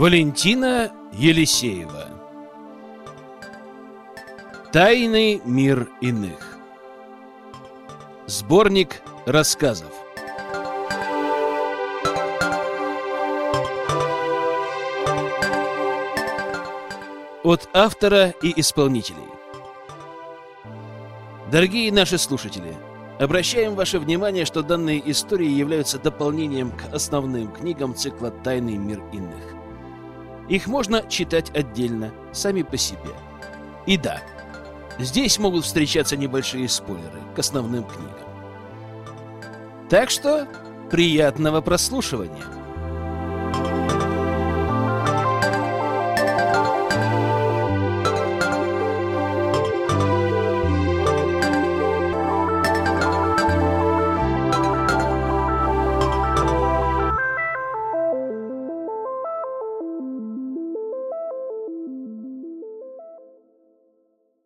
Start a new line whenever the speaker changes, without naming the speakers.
Валентина Елисеева. Тайный мир иных. Сборник рассказов. От автора и исполнителей. Дорогие наши слушатели, обращаем ваше внимание, что данные истории являются дополнением к основным книгам цикла «Тайный мир иных». Их можно читать отдельно, сами по себе. И да, здесь могут встречаться небольшие спойлеры к основным книгам. Так что приятного прослушивания!